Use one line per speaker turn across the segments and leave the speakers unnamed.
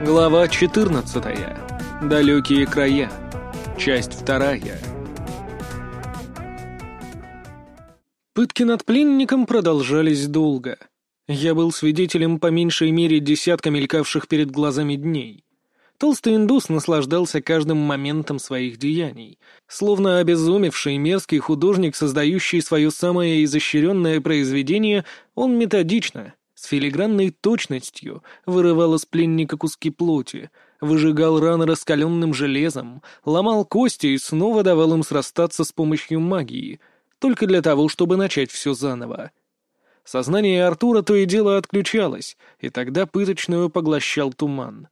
Глава 14. Далекие края. Часть вторая. Пытки над пленником продолжались долго. Я был свидетелем по меньшей мере десятка мелькавших перед глазами дней. Толстый индус наслаждался каждым моментом своих деяний, словно обезумевший мерзкий художник, создающий свое самое изощренное произведение, он методично, с филигранной точностью вырывал из пленника куски плоти, выжигал раны раскаленным железом, ломал кости и снова давал им срастаться с помощью магии, только для того, чтобы начать все заново. Сознание Артура то и дело отключалось, и тогда пыточную поглощал туман.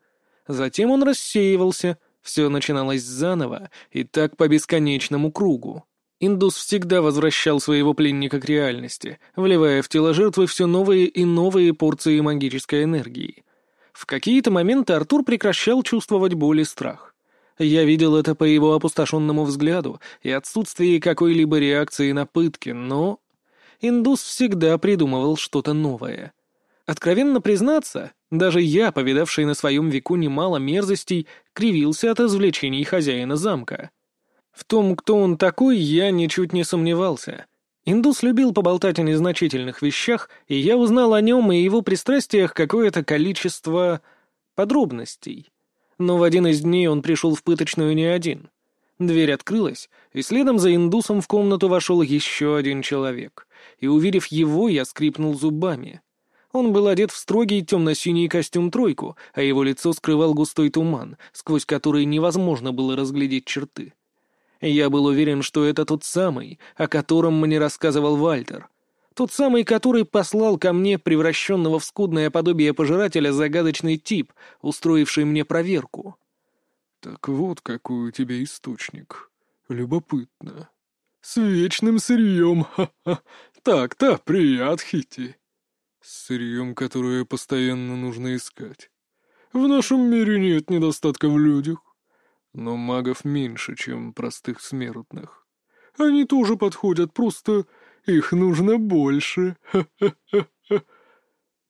Затем он рассеивался, все начиналось заново, и так по бесконечному кругу. Индус всегда возвращал своего пленника к реальности, вливая в тело жертвы все новые и новые порции магической энергии. В какие-то моменты Артур прекращал чувствовать боль и страх. Я видел это по его опустошенному взгляду и отсутствии какой-либо реакции на пытки, но... Индус всегда придумывал что-то новое. Откровенно признаться, даже я, повидавший на своем веку немало мерзостей, кривился от извлечений хозяина замка — в том, кто он такой, я ничуть не сомневался. Индус любил поболтать о незначительных вещах, и я узнал о нем и его пристрастиях какое-то количество подробностей. Но в один из дней он пришел в пыточную не один. Дверь открылась, и следом за индусом в комнату вошел еще один человек. И, увидев его, я скрипнул зубами. Он был одет в строгий темно-синий костюм-тройку, а его лицо скрывал густой туман, сквозь который невозможно было разглядеть черты. Я был уверен, что это тот самый, о котором мне рассказывал Вальтер. Тот самый, который послал ко мне превращенного в скудное подобие пожирателя загадочный тип, устроивший мне проверку.
«Так вот какой у тебя источник. Любопытно. С вечным сырьем, ха-ха. Так-то, привет, Хити. С сырьем, которое постоянно нужно искать. В нашем мире нет недостатка в людях. Но магов меньше, чем простых смертных. Они тоже подходят, просто их нужно больше.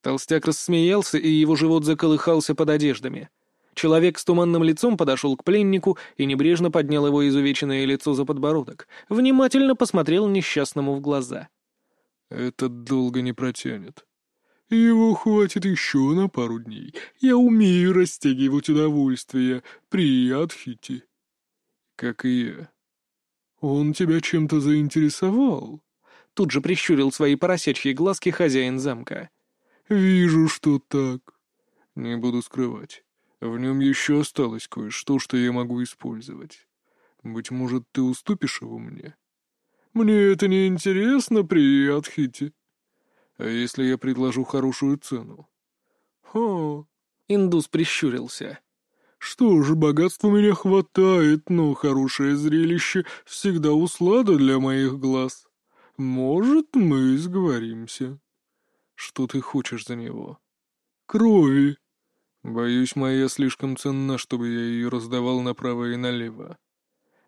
Толстяк рассмеялся, и его живот заколыхался под одеждами. Человек с туманным лицом подошел к пленнику и небрежно поднял его изувеченное лицо за подбородок, внимательно посмотрел несчастному в глаза.
«Этот долго не протянет. Его хватит еще на пару дней. Я умею растягивать удовольствие при Адхите. Как и я. Он тебя чем-то заинтересовал?
Тут же прищурил свои поросячьи глазки хозяин замка.
Вижу, что так. Не буду скрывать. В нем еще осталось кое-что, что я могу использовать. Быть может, ты уступишь его мне? Мне это не интересно при Адхите. А если я предложу хорошую цену?
Хо, индус прищурился.
Что ж, богатства меня хватает, но хорошее зрелище всегда услада для моих глаз. Может, мы сговоримся. Что ты хочешь за него? Крови. Боюсь, моя слишком ценна, чтобы я ее раздавал направо и налево.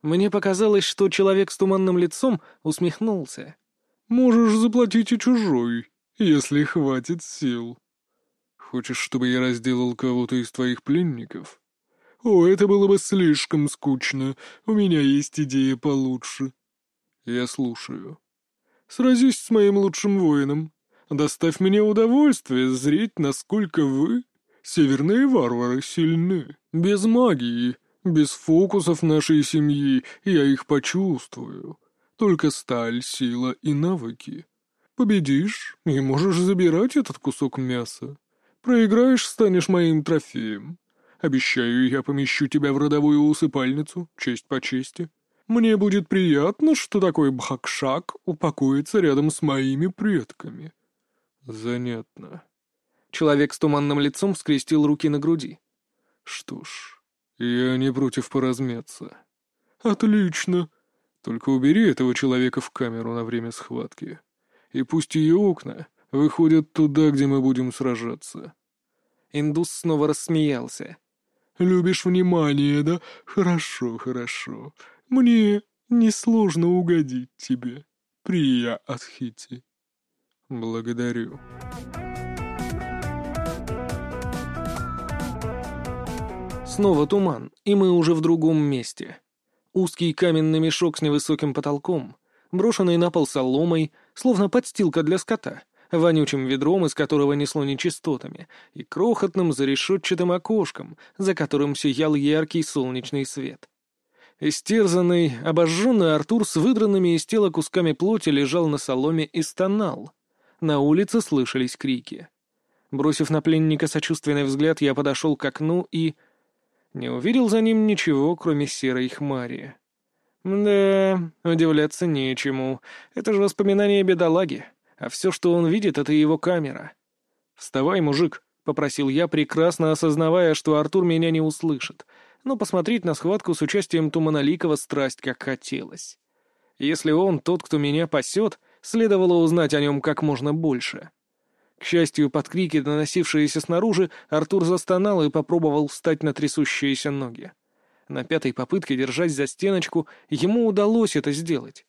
Мне показалось, что человек с туманным лицом усмехнулся.
«Можешь заплатить и чужой если хватит сил. Хочешь, чтобы я разделал кого-то из твоих пленников? О, это было бы слишком скучно. У меня есть идея получше. Я слушаю. Сразись с моим лучшим воином. Доставь мне удовольствие зреть, насколько вы, северные варвары, сильны. Без магии, без фокусов нашей семьи я их почувствую. Только сталь, сила и навыки. Победишь и можешь забирать этот кусок мяса. Проиграешь, станешь моим трофеем. Обещаю, я помещу тебя в родовую усыпальницу, честь по чести. Мне будет приятно, что такой бхакшак упокоится рядом с моими предками. Занятно.
Человек с туманным лицом скрестил руки на груди.
Что ж, я не против поразмяться. Отлично. Только убери этого человека в камеру на время схватки и пусть ее окна выходят туда, где мы будем сражаться».
Индус снова рассмеялся.
«Любишь внимание, да? Хорошо, хорошо. Мне несложно угодить тебе, Прия Адхити». «Благодарю».
Снова туман, и мы уже в другом месте. Узкий каменный мешок с невысоким потолком, брошенный на пол соломой, словно подстилка для скота, вонючим ведром, из которого несло нечистотами, и крохотным зарешетчатым окошком, за которым сиял яркий солнечный свет. Истерзанный, обожженный Артур с выдранными из тела кусками плоти лежал на соломе и стонал. На улице слышались крики. Бросив на пленника сочувственный взгляд, я подошел к окну и... Не увидел за ним ничего, кроме серой хмари. Да, удивляться нечему. Это же воспоминания бедолаги. А все, что он видит, — это его камера. «Вставай, мужик», — попросил я, прекрасно осознавая, что Артур меня не услышит, но посмотреть на схватку с участием Туманоликова страсть как хотелось. Если он тот, кто меня пасет, следовало узнать о нем как можно больше. К счастью, под крики, доносившиеся снаружи, Артур застонал и попробовал встать на трясущиеся ноги. На пятой попытке, держась за стеночку, ему удалось это сделать.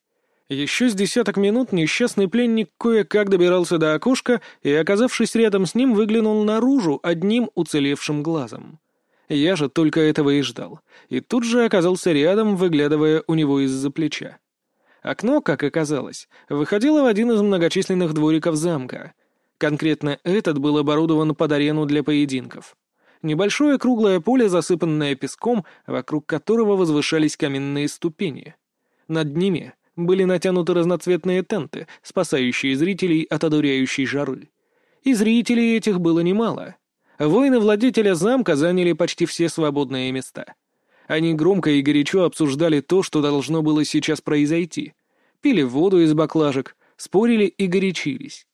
Еще с десяток минут несчастный пленник кое-как добирался до окошка и, оказавшись рядом с ним, выглянул наружу одним уцелевшим глазом. Я же только этого и ждал, и тут же оказался рядом, выглядывая у него из-за плеча. Окно, как оказалось, выходило в один из многочисленных двориков замка. Конкретно этот был оборудован под арену для поединков. Небольшое круглое поле, засыпанное песком, вокруг которого возвышались каменные ступени. Над ними были натянуты разноцветные тенты, спасающие зрителей от одуряющей жары. И зрителей этих было немало. Воины владетеля замка заняли почти все свободные места. Они громко и горячо обсуждали то, что должно было сейчас произойти. Пили воду из баклажек, спорили и горячились.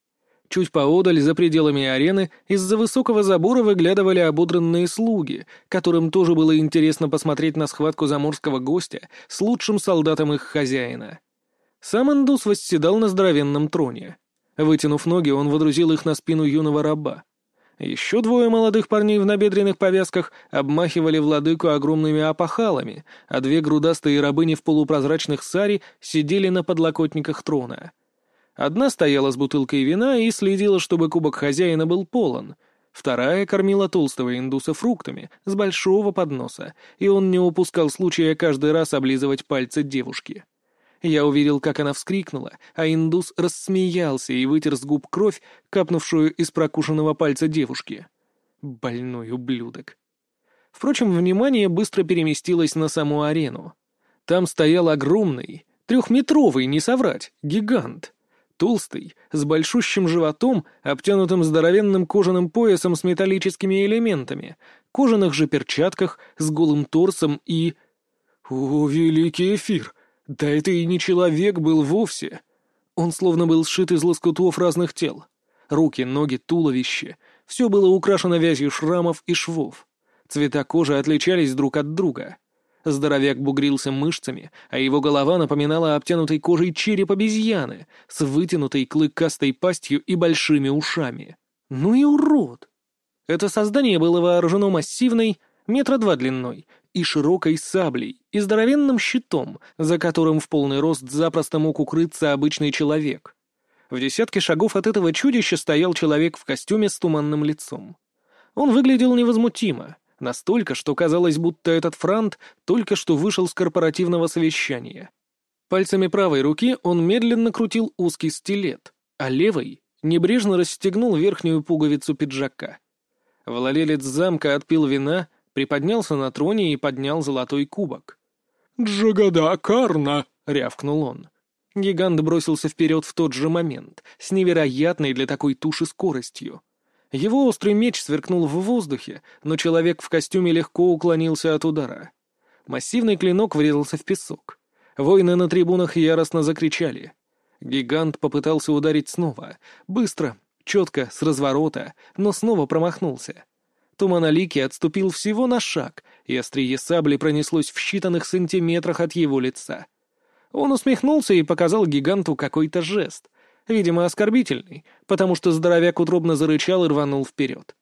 Чуть поодаль, за пределами арены, из-за высокого забора выглядывали ободранные слуги, которым тоже было интересно посмотреть на схватку заморского гостя с лучшим солдатом их хозяина. Сам индус восседал на здоровенном троне. Вытянув ноги, он водрузил их на спину юного раба. Еще двое молодых парней в набедренных повязках обмахивали владыку огромными опахалами, а две грудастые рабыни в полупрозрачных сари сидели на подлокотниках трона — Одна стояла с бутылкой вина и следила, чтобы кубок хозяина был полон. Вторая кормила толстого индуса фруктами с большого подноса, и он не упускал случая каждый раз облизывать пальцы девушки. Я увидел, как она вскрикнула, а индус рассмеялся и вытер с губ кровь, капнувшую из прокушенного пальца девушки. Больной ублюдок. Впрочем, внимание быстро переместилось на саму арену. Там стоял огромный, трехметровый, не соврать, гигант — толстый, с большущим животом, обтянутым здоровенным кожаным поясом с металлическими элементами, кожаных же перчатках, с голым торсом и... О, великий эфир! Да это и не человек был вовсе! Он словно был сшит из лоскутов разных тел. Руки, ноги, туловище — все было украшено вязью шрамов и швов. Цвета кожи отличались друг от друга — Здоровяк бугрился мышцами, а его голова напоминала обтянутой кожей череп обезьяны с вытянутой клыкастой пастью и большими ушами. Ну и урод! Это создание было вооружено массивной, метра два длиной, и широкой саблей, и здоровенным щитом, за которым в полный рост запросто мог укрыться обычный человек. В десятке шагов от этого чудища стоял человек в костюме с туманным лицом. Он выглядел невозмутимо, Настолько, что казалось, будто этот франт только что вышел с корпоративного совещания. Пальцами правой руки он медленно крутил узкий стилет, а левой небрежно расстегнул верхнюю пуговицу пиджака. Владелец замка отпил вина, приподнялся на троне и поднял золотой кубок.
«Джагада Карна!»
— рявкнул он. Гигант бросился вперед в тот же момент, с невероятной для такой туши скоростью. Его острый меч сверкнул в воздухе, но человек в костюме легко уклонился от удара. Массивный клинок врезался в песок. Воины на трибунах яростно закричали. Гигант попытался ударить снова. Быстро, четко, с разворота, но снова промахнулся. Туманоликий отступил всего на шаг, и острие сабли пронеслось в считанных сантиметрах от его лица. Он усмехнулся и показал гиганту какой-то жест — видимо, оскорбительный, потому что здоровяк утробно зарычал и рванул вперед.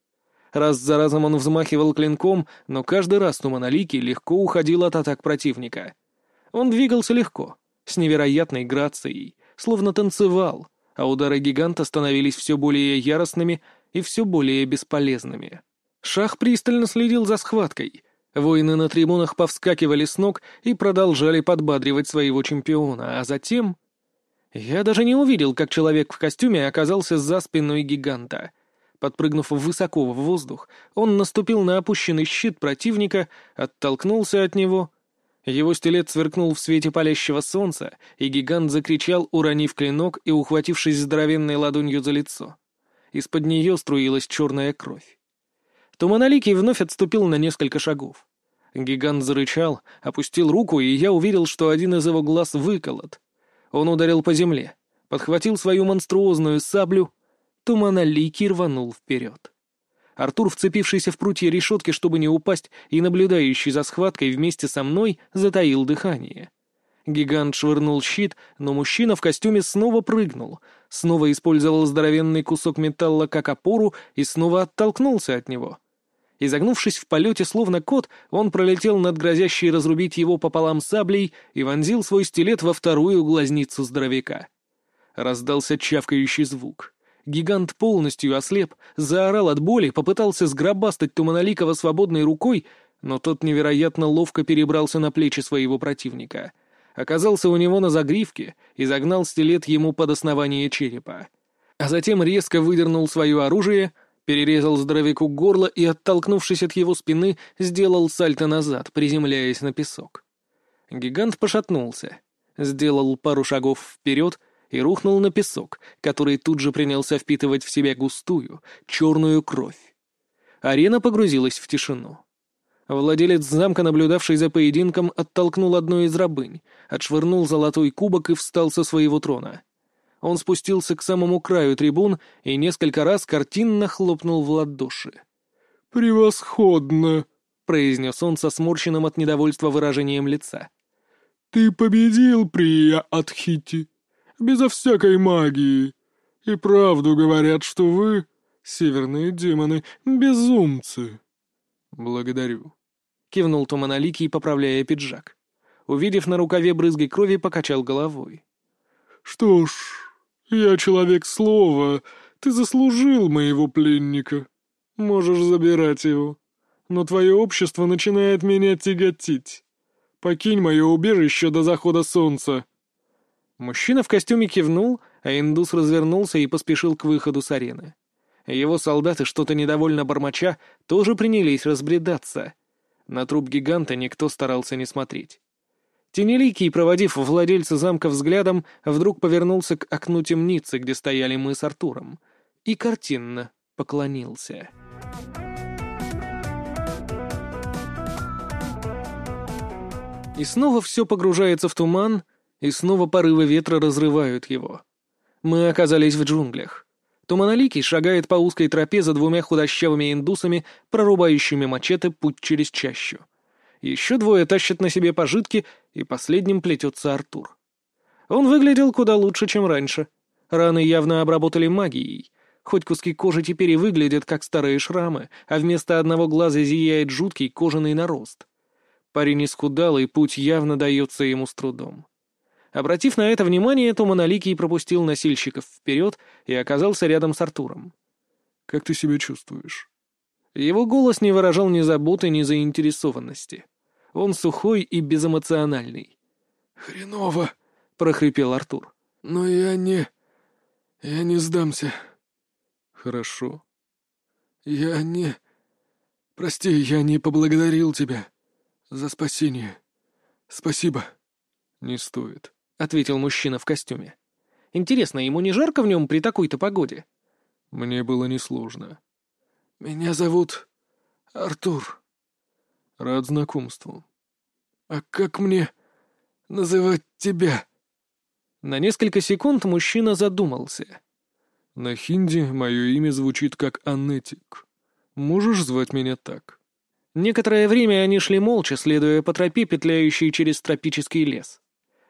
Раз за разом он взмахивал клинком, но каждый раз Туманоликий легко уходил от атак противника. Он двигался легко, с невероятной грацией, словно танцевал, а удары гиганта становились все более яростными и все более бесполезными. Шах пристально следил за схваткой. Воины на трибунах повскакивали с ног и продолжали подбадривать своего чемпиона, а затем... Я даже не увидел, как человек в костюме оказался за спиной гиганта. Подпрыгнув высоко в воздух, он наступил на опущенный щит противника, оттолкнулся от него. Его стилет сверкнул в свете палящего солнца, и гигант закричал, уронив клинок и ухватившись здоровенной ладонью за лицо. Из-под нее струилась черная кровь. Туманоликий вновь отступил на несколько шагов. Гигант зарычал, опустил руку, и я увидел, что один из его глаз выколот. Он ударил по земле, подхватил свою монструозную саблю Туманоликий рванул вперед. Артур, вцепившийся в прутья решетки, чтобы не упасть, и наблюдающий за схваткой вместе со мной, затаил дыхание. Гигант швырнул щит, но мужчина в костюме снова прыгнул, снова использовал здоровенный кусок металла как опору и снова оттолкнулся от него. Изогнувшись в полете, словно кот, он пролетел над грозящей разрубить его пополам саблей и вонзил свой стилет во вторую глазницу здоровяка. Раздался чавкающий звук. Гигант полностью ослеп, заорал от боли, попытался сгробастать Туманоликова свободной рукой, но тот невероятно ловко перебрался на плечи своего противника. Оказался у него на загривке и загнал стилет ему под основание черепа. А затем резко выдернул свое оружие, перерезал здоровяку горло и, оттолкнувшись от его спины, сделал сальто назад, приземляясь на песок. Гигант пошатнулся, сделал пару шагов вперед — и рухнул на песок, который тут же принялся впитывать в себя густую, черную кровь. Арена погрузилась в тишину. Владелец замка, наблюдавший за поединком, оттолкнул одну из рабынь, отшвырнул золотой кубок и встал со своего трона. Он спустился к самому краю трибун и несколько раз картинно хлопнул в ладоши.
«Превосходно!»
— произнес он со сморщенным от недовольства выражением лица.
«Ты победил, Прия Атхити!» безо всякой магии. И правду говорят, что вы, северные демоны, безумцы».
«Благодарю», — кивнул Туманоликий, поправляя пиджак. Увидев на рукаве брызги крови, покачал головой.
«Что ж, я человек слова, ты заслужил моего пленника. Можешь забирать его. Но твое общество начинает меня тяготить. Покинь мое убежище до захода солнца».
Мужчина в костюме кивнул, а индус развернулся и поспешил к выходу с арены. Его солдаты, что-то недовольно бормоча, тоже принялись разбредаться. На труп гиганта никто старался не смотреть. Тенеликий, проводив владельца замка взглядом, вдруг повернулся к окну темницы, где стояли мы с Артуром, и картинно поклонился. И снова все погружается в туман, и снова порывы ветра разрывают его. Мы оказались в джунглях. Туманоликий шагает по узкой тропе за двумя худощавыми индусами, прорубающими мачете путь через чащу. Еще двое тащат на себе пожитки, и последним плетется Артур. Он выглядел куда лучше, чем раньше. Раны явно обработали магией. Хоть куски кожи теперь и выглядят как старые шрамы, а вместо одного глаза зияет жуткий кожаный нарост. Парень исхудал, и путь явно дается ему с трудом. Обратив на это внимание, то Моноликий пропустил носильщиков вперед и оказался рядом с Артуром.
«Как ты себя чувствуешь?»
Его голос не выражал ни заботы, ни заинтересованности. Он сухой и безэмоциональный.
«Хреново!»
— прохрипел Артур.
«Но я не... я не сдамся».
«Хорошо».
«Я не... Прости, я не поблагодарил тебя за спасение. Спасибо».
«Не стоит», — ответил мужчина в костюме. «Интересно, ему не жарко в нем при такой-то погоде?»
«Мне было несложно».
«Меня зовут Артур».
«Рад знакомству».
«А как мне называть тебя?» На несколько секунд мужчина задумался.
«На хинди мое имя звучит как Анетик. Можешь звать меня так?»
Некоторое время они шли молча, следуя по тропе, петляющей через тропический лес.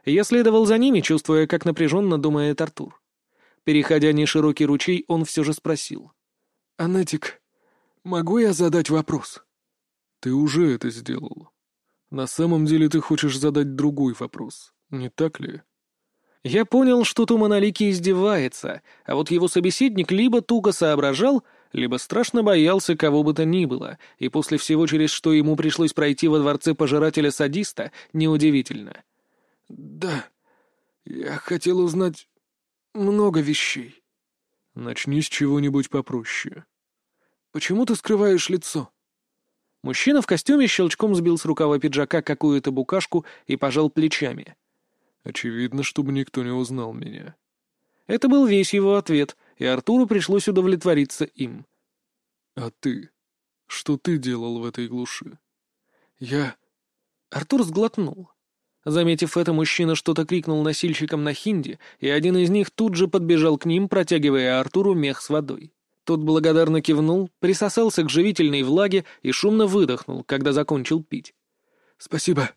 Я следовал за ними, чувствуя, как напряженно думает Артур. Переходя неширокий ручей, он все же спросил. «Анетик, могу я задать вопрос?»
«Ты уже это сделал. На самом деле ты хочешь задать другой вопрос, не так ли?»
Я понял, что Туманалики издевается, а вот его собеседник либо туго соображал, либо страшно боялся кого бы то ни было, и после всего, через что ему пришлось пройти во дворце пожирателя-садиста, неудивительно.
«Да, я хотел узнать много вещей».
«Начни с чего-нибудь попроще».
«Почему ты скрываешь лицо?»
Мужчина в костюме щелчком сбил с рукава пиджака какую-то букашку и пожал плечами.
«Очевидно, чтобы никто не узнал меня».
Это был весь его ответ, и Артуру пришлось удовлетвориться им.
«А ты? Что ты делал в этой глуши?»
«Я...» Артур сглотнул. Заметив это, мужчина что-то крикнул носильщикам на хинди, и один из них тут же подбежал к ним, протягивая Артуру мех с водой. Тот благодарно кивнул, присосался к живительной влаге и шумно выдохнул, когда закончил пить.
«Спасибо.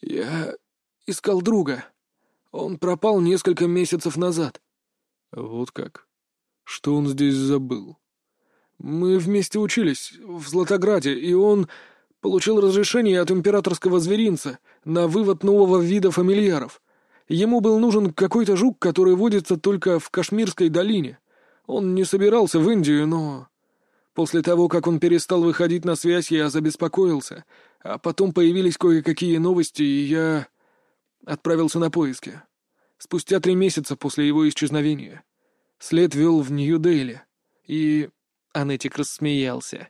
Я искал друга. Он пропал несколько месяцев назад».
«Вот как? Что он здесь забыл?»
«Мы вместе учились в Златограде, и он получил разрешение от императорского зверинца на вывод нового вида фамильяров. Ему был нужен какой-то жук, который водится только в Кашмирской долине. Он не собирался в Индию, но... После того, как он перестал выходить на связь, я забеспокоился, а потом появились кое-какие новости, и я отправился на поиски. Спустя три месяца после его исчезновения. След вел в Нью-Дели, и...
Анетик рассмеялся.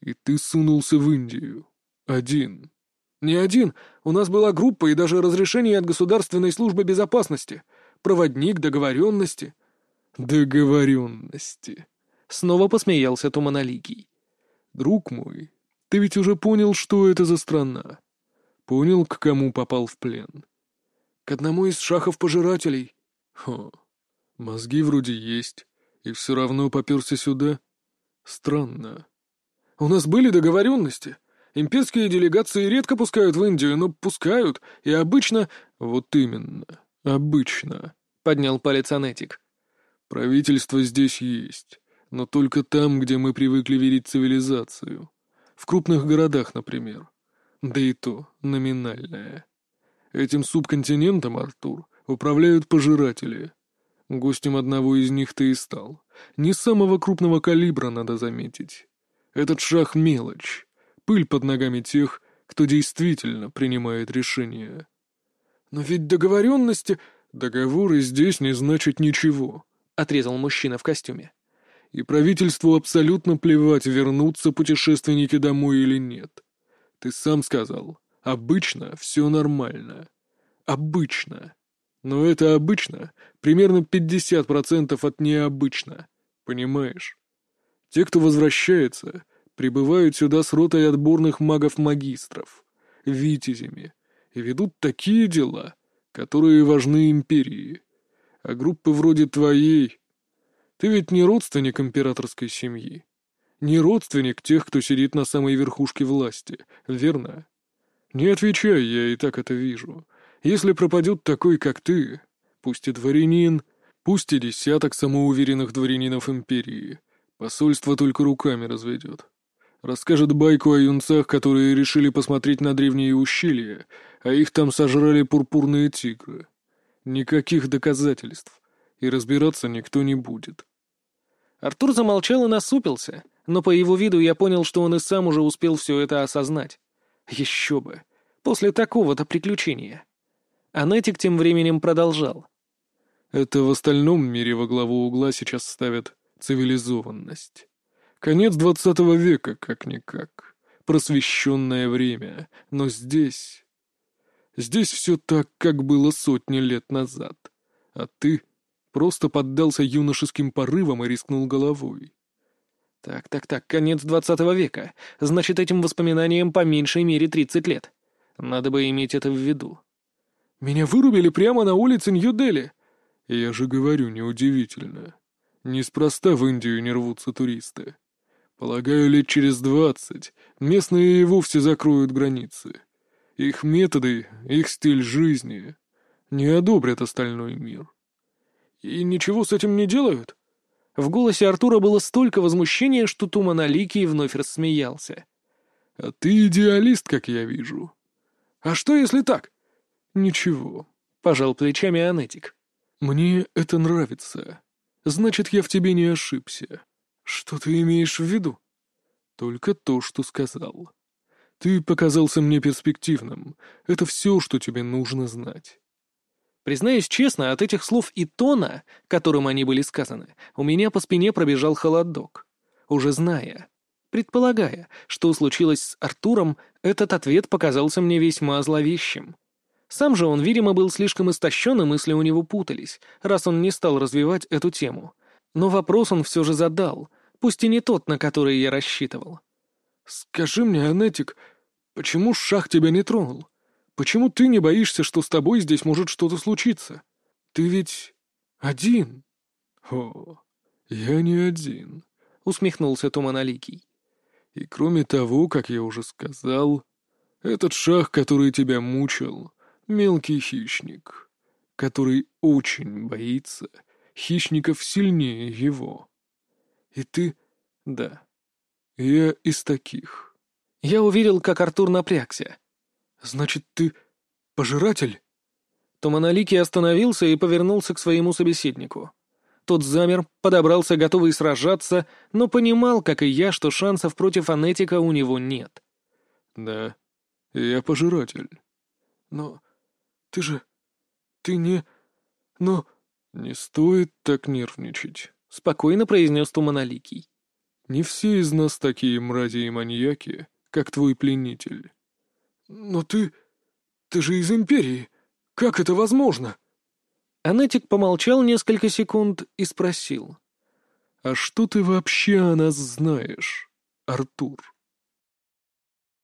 «И ты сунулся в Индию. Один». «Не один. У нас была группа и даже разрешение от Государственной службы безопасности. Проводник, договоренности. «Договоренности», — снова посмеялся Туманоликий. «Друг мой, ты ведь уже понял, что это за страна? Понял, к кому попал в плен?» «К одному из шахов-пожирателей». «Хо, мозги вроде есть, и все равно поперся сюда? Странно». «У нас были договоренности. Имперские делегации редко пускают в Индию, но пускают, и обычно...» «Вот именно, обычно», — поднял палец Анетик. Правительство здесь есть, но только там, где мы привыкли верить цивилизацию. В крупных городах, например. Да и то номинальное. Этим субконтинентом, Артур, управляют пожиратели. Гостем одного из них ты и стал. Не самого крупного калибра, надо заметить. Этот шаг — мелочь. Пыль под ногами тех, кто действительно принимает решения. Но ведь договоренности... Договоры здесь не значат ничего. — отрезал мужчина в костюме. «И правительству абсолютно плевать, вернутся путешественники домой или нет. Ты сам сказал, обычно все нормально. Обычно. Но это обычно примерно 50% от необычно. Понимаешь? Те, кто возвращается, прибывают сюда с ротой отборных магов-магистров, витязями, и ведут такие дела, которые важны империи. А группы вроде твоей... Ты ведь не родственник императорской семьи. Не родственник тех, кто сидит на самой верхушке власти, верно? Не отвечай, я и так это вижу. Если пропадет такой, как ты, пусть и дворянин, пусть и десяток самоуверенных дворянинов империи, посольство только руками разведет. Расскажет байку о юнцах, которые решили посмотреть на древние ущелья, а их там сожрали пурпурные тигры. Никаких доказательств. И разбираться никто не будет.
Артур замолчал и насупился, но по его виду я понял, что он и сам уже успел все это осознать. Еще бы. После такого-то приключения. Анетик тем временем продолжал.
Это в остальном мире во главу угла сейчас ставят цивилизованность. Конец двадцатого века, как-никак. Просвещенное время. Но здесь... Здесь все так, как было сотни лет назад. А ты просто поддался юношеским порывам и рискнул головой.
Так, так, так, конец двадцатого века. Значит, этим воспоминаниям по меньшей мере тридцать лет. Надо бы иметь это в виду.
Меня вырубили прямо на улице Нью-Дели. Я же говорю, неудивительно. Неспроста в Индию не рвутся туристы. Полагаю, лет через двадцать местные и вовсе закроют границы. Их методы, их стиль жизни не одобрят остальной мир. И ничего с этим не делают?
В голосе Артура было столько возмущения, что Туманаликий вновь рассмеялся.
«А ты идеалист, как я вижу». «А что, если так?» «Ничего», — пожал плечами Анетик. «Мне это нравится. Значит, я в тебе не ошибся. Что ты имеешь в виду? Только то, что сказал. Ты показался мне перспективным. Это все, что тебе нужно знать.
Признаюсь честно, от этих слов и тона, которым они были сказаны, у меня по спине пробежал холодок. Уже зная, предполагая, что случилось с Артуром, этот ответ показался мне весьма зловещим. Сам же он, видимо, был слишком истощен, и мысли у него путались, раз он не стал развивать эту тему. Но вопрос он все же задал, пусть и не тот, на который я рассчитывал.
«Скажи мне, Анетик, почему Шах тебя не тронул? Почему ты не боишься, что с тобой здесь может что-то случиться? Ты ведь один?» «О, я не один», — усмехнулся Туманаликий. «И кроме того, как я уже сказал, этот Шах, который тебя мучил, мелкий хищник, который очень боится хищников сильнее его. И ты... Да, я из таких.
Я уверил, как Артур напрягся.
Значит, ты пожиратель?
Туманаликий остановился и повернулся к своему собеседнику. Тот замер, подобрался, готовый сражаться, но понимал, как и я, что шансов против Анетика у него нет.
«Да, я пожиратель. Но ты же... Ты не... Но... Не стоит так нервничать, — спокойно произнес Туманоликий. Не все из нас такие мрази и маньяки, как твой пленитель. Но ты... Ты же из Империи. Как это возможно?
Анетик помолчал несколько секунд и спросил.
«А что ты вообще о нас знаешь, Артур?»